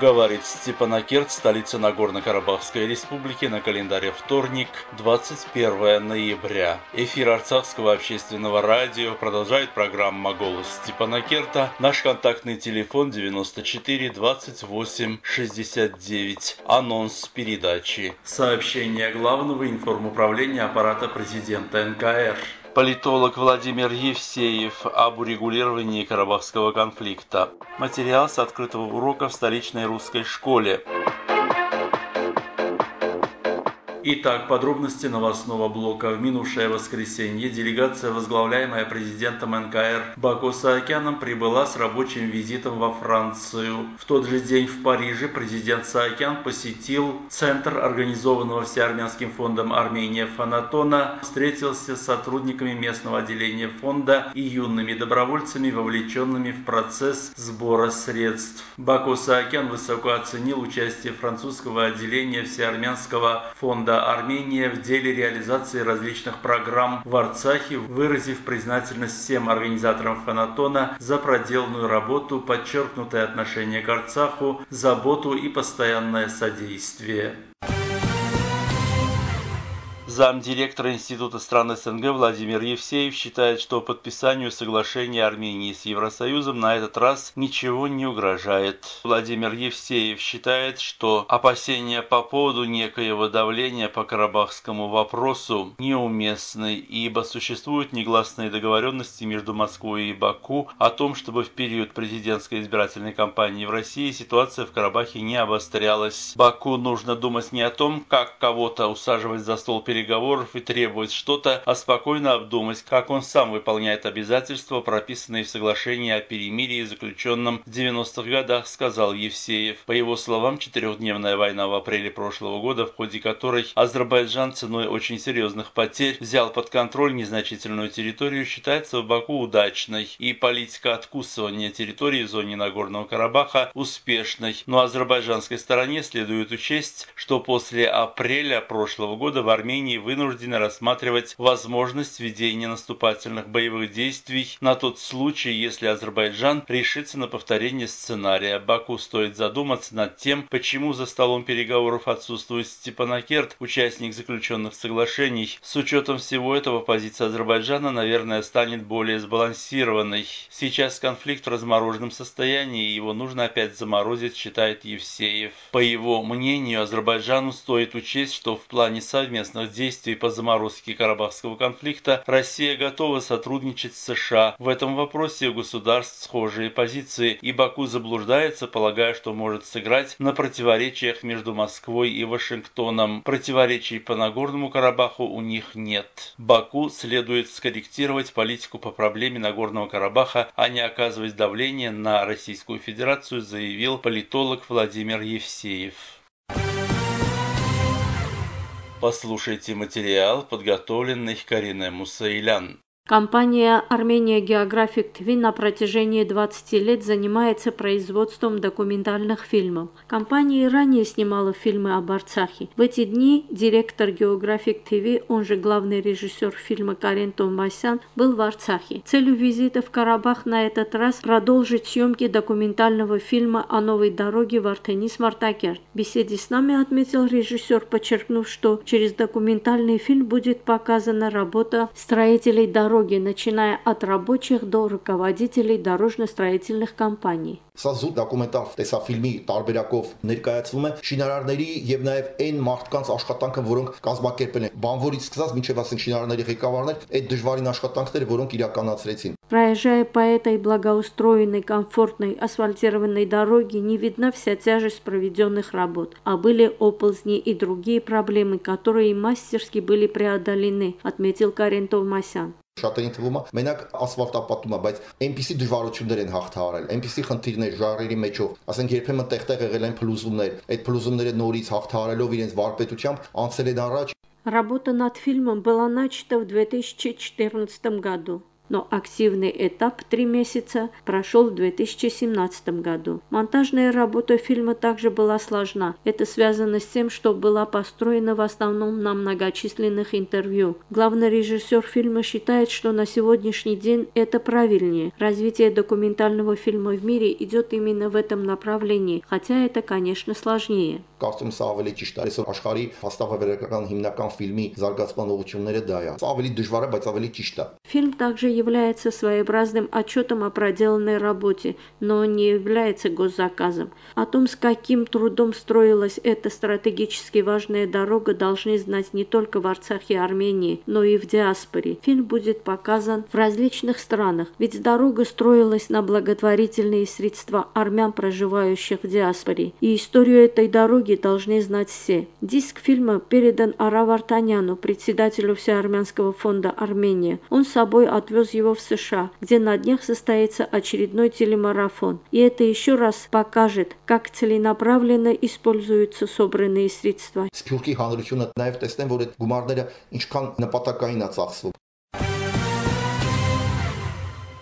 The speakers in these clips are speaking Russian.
Говорит Степанакерт, столица Нагорно-Карабахской республики, на календаре вторник, 21 ноября. Эфир Арцахского общественного радио продолжает программа «Голос Степанакерта». Наш контактный телефон 94 28 69. Анонс передачи. Сообщение главного информуправления аппарата президента НКР. Политолог Владимир Евсеев об урегулировании Карабахского конфликта. Материал с открытого урока в столичной русской школе. Итак, подробности новостного блока. В минувшее воскресенье делегация, возглавляемая президентом НКР Баку Саакяном, прибыла с рабочим визитом во Францию. В тот же день в Париже президент Саакян посетил центр, организованного Всеармянским фондом Армения Фанатона, встретился с сотрудниками местного отделения фонда и юными добровольцами, вовлеченными в процесс сбора средств. Баку Саакян высоко оценил участие французского отделения Всеармянского фонда фонда Армения в деле реализации различных программ в Арцахе, выразив признательность всем организаторам Фанатона за проделанную работу, подчеркнутое отношение к Арцаху, заботу и постоянное содействие. Замдиректора Института стран СНГ Владимир Евсеев считает, что подписанию соглашения Армении с Евросоюзом на этот раз ничего не угрожает. Владимир Евсеев считает, что опасения по поводу некоего давления по карабахскому вопросу неуместны, ибо существуют негласные договоренности между Москвой и Баку о том, чтобы в период президентской избирательной кампании в России ситуация в Карабахе не обострялась. Баку нужно думать не о том, как кого-то усаживать за стол переговоров, переговоров и требует что-то, а спокойно обдумать, как он сам выполняет обязательства, прописанные в соглашении о перемирии, заключенном в 90-х годах, сказал Евсеев. По его словам, четырехдневная война в апреле прошлого года, в ходе которой Азербайджан ценой очень серьезных потерь взял под контроль незначительную территорию, считается в Баку удачной, и политика откусывания территории в зоне Нагорного Карабаха успешной. Но азербайджанской стороне следует учесть, что после апреля прошлого года в Армении Армении вынуждены рассматривать возможность ведения наступательных боевых действий на тот случай, если Азербайджан решится на повторение сценария. Баку стоит задуматься над тем, почему за столом переговоров отсутствует Степанакерт, участник заключенных соглашений. С учетом всего этого позиция Азербайджана, наверное, станет более сбалансированной. Сейчас конфликт в размороженном состоянии, и его нужно опять заморозить, считает Евсеев. По его мнению, Азербайджану стоит учесть, что в плане совместных действий действий по заморозке Карабахского конфликта, Россия готова сотрудничать с США. В этом вопросе у государств схожие позиции, и Баку заблуждается, полагая, что может сыграть на противоречиях между Москвой и Вашингтоном. Противоречий по Нагорному Карабаху у них нет. Баку следует скорректировать политику по проблеме Нагорного Карабаха, а не оказывать давление на Российскую Федерацию, заявил политолог Владимир Евсеев. Послушайте материал, подготовленный Кариной Мусаилян. Компания Armenia Geographic TV на протяжении 20 лет занимается производством документальных фильмов. Компания ранее снимала фильмы об Арцахе. В эти дни директор Geographic TV, он же главный режиссер фильма Карен Томасян, был в Арцахе. Целью визита в Карабах на этот раз продолжить съемки документального фильма о новой дороге в Артенис-Мартакерт. В беседе с нами отметил режиссер, подчеркнув, что через документальный фильм будет показана работа строителей дороги дороги, начиная от рабочих до руководителей дорожно-строительных компаний. Սա զուտ դոկումենտալ տեսաֆիլմի տարբերակով ներկայացվում է շինարարների եւ նաեւ այն մարդկանց աշխատանքը, որոնք կազմակերպել են։ Բանվորից սկսած մինչեւ ասենք շինարարների ղեկավարներ այդ դժվարին աշխատանքները, որոնք իրականացրեցին։ Проезжая по этой благоустроенной, комфортной, асфальтированной дороге, не видна вся тяжесть проведенных работ, а были оползни и другие проблемы, которые мастерски были преодолены, отметил Карен Товмасян. Շատերին թվում է մենակ ասֆալտապատում է, բայց այնպիսի դժվարություններ են հաղթահարել, այնպիսի խնդիրներ ժառերի մեջով, ասենք երբեմն տեղ-տեղ եղել են փլուզումներ, այդ փլուզումները նորից հաղթահարելով իրենց վարպետությամբ անցել են առաջ Работа над фильмом была начата в 2014 году. Но активный этап три месяца прошел в 2017 году. Монтажная работа фильма также была сложна. Это связано с тем, что была построена в основном на многочисленных интервью. Главный режиссер фильма считает, что на сегодняшний день это правильнее. Развитие документального фильма в мире идет именно в этом направлении, хотя это, конечно, сложнее. Կարծում սա ավելի ճիշտ է։ Այսօր աշխարհի հաստավավերական հիմնական ֆիլմի զարգացման ուղղությունները դա է։ Սա ավելի դժվար է, բայց ավելի ճիշտ է։ Фильм также является своеобразным отчетом о проделанной работе, но не является госзаказом. О том, с каким трудом строилась эта стратегически важная дорога, должны знать не только в Арцахе и Армении, но и в диаспоре. Фильм будет показан в различных странах, ведь дорога строилась на благотворительные средства армян, проживающих в диаспоре. И историю этой дороги многие должны знать все. Диск фильма передан Арав Артаняну, председателю Всеармянского фонда Армения. Он с собой отвез его в США, где на днях состоится очередной телемарафон. И это еще раз покажет, как целенаправленно используются собранные средства. Սփյուռքի հանրությունը նաև տեսնեն, որ այդ գումարները ինչքան նպատակային է ծախսվում։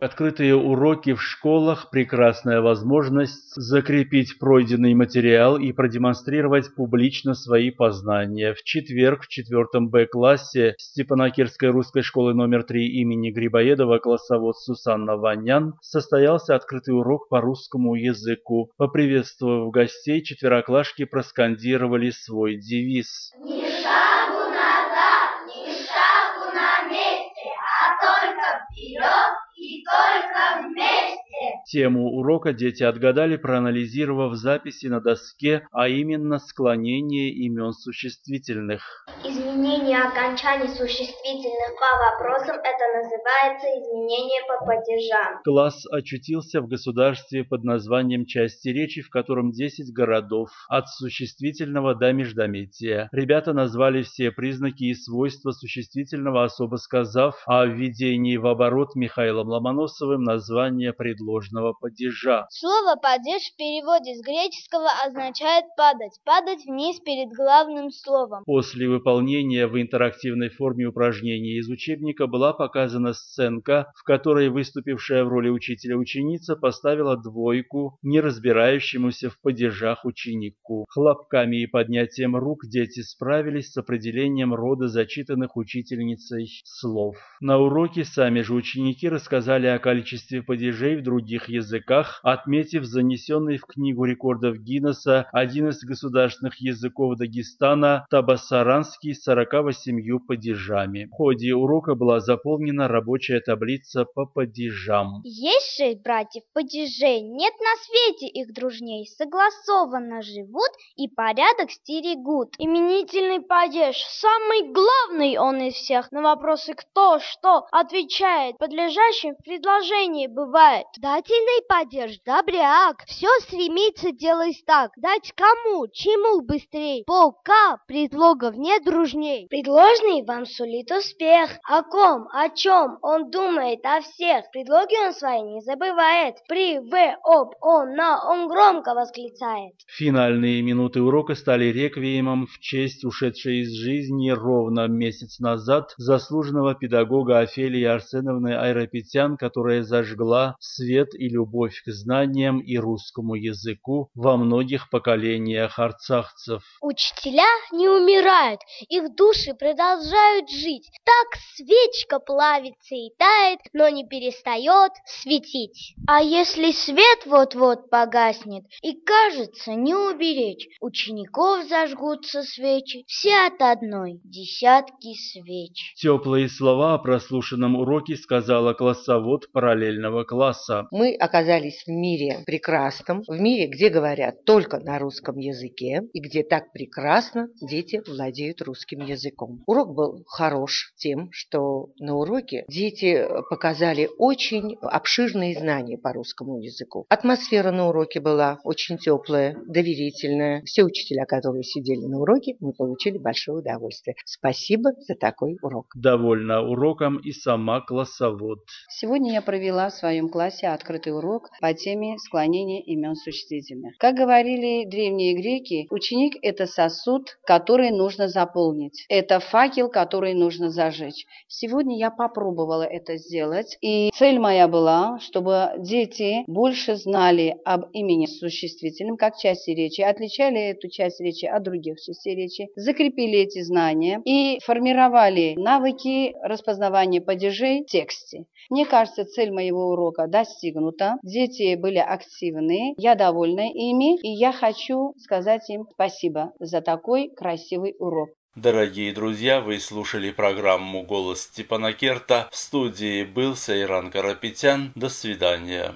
Открытые уроки в школах – прекрасная возможность закрепить пройденный материал и продемонстрировать публично свои познания. В четверг в четвертом Б-классе Степанакерской русской школы номер 3 имени Грибоедова классовод Сусанна Ванян состоялся открытый урок по русскому языку. Поприветствовав гостей, четвероклашки проскандировали свой девиз. Ни шагу назад, ни шагу на месте, а только вперед и только вместе. Тему урока дети отгадали, проанализировав записи на доске, а именно склонение имен существительных. Изменение окончаний существительных по вопросам это называется изменение по падежам. Класс очутился в государстве под названием части речи, в котором 10 городов, от существительного до междометия. Ребята назвали все признаки и свойства существительного, особо сказав о введении в оборот Михаилом Ломоносовым название предложного падежа. Слово «падеж» в переводе с греческого означает «падать», «падать вниз перед главным словом». После выполнения в интерактивной форме упражнений из учебника была показана сценка, в которой выступившая в роли учителя ученица поставила двойку не разбирающемуся в падежах ученику. Хлопками и поднятием рук дети справились с определением рода зачитанных учительницей слов. На уроке сами же ученики рассказали о количестве падежей в других языках, отметив занесенный в книгу рекордов Гиннесса один из государственных языков Дагестана табасаранский с 48 падежами. В ходе урока была заполнена рабочая таблица по падежам. Есть шесть братьев падежей, нет на свете их дружней, согласованно живут и порядок стерегут. Именительный падеж, самый главный он из всех, на вопросы кто, что, отвечает, подлежащим в предложении бывает. Дательный падеж, добряк, все стремится делать так, дать кому, чему быстрей, полка, предлогов нет дружней. Предложный вам сулит успех, о ком, о чем он думает о всех, предлоги он свои не забывает, при, в, об, он, на, он громко восклицает. Финальные минуты урока стали реквиемом в честь ушедшей из жизни ровно месяц назад заслуженного педагога Офелии Арсеновны Айрапетян, которая зажгла свет и любовь к знаниям и русскому языку во многих поколениях арцахцев. Учителя не умирают, их души продолжают жить. Так свечка плавится и тает, но не перестает светить. А если свет вот-вот погаснет и кажется не уберечь, учеников зажгутся свечи, все от одной, десятки свеч. Теплые слова о прослушанном уроке сказала классовод параллельного класса. Мы оказались в мире прекрасном, в мире, где говорят только на русском языке и где так прекрасно дети владеют русским языком. Урок был хорош тем, что на уроке дети показали очень обширные знания по русскому языку. Атмосфера на уроке была очень теплая, доверительная. Все учителя, которые сидели на уроке, мы получили большое удовольствие. Спасибо за такой урок. Довольна уроком и сама классовод. Сегодня я провела в своем классе открытый урок по теме склонения имен существительных. Как говорили древние греки, ученик – это сосуд, который нужно заполнить. Это факел, который нужно зажечь. Сегодня я попробовала это сделать, и цель моя была, чтобы дети больше знали об имени существительном как части речи, отличали эту часть речи от других частей речи, закрепили эти знания и формировали навыки распознавания падежей в тексте. Мне кажется, цель моего урока достигнута. Дети были активны, я довольна ими, и я хочу сказать им спасибо за такой красивый урок. Дорогие друзья, вы слушали программу «Голос Степана Керта». В студии был Сайран Карапетян. До свидания.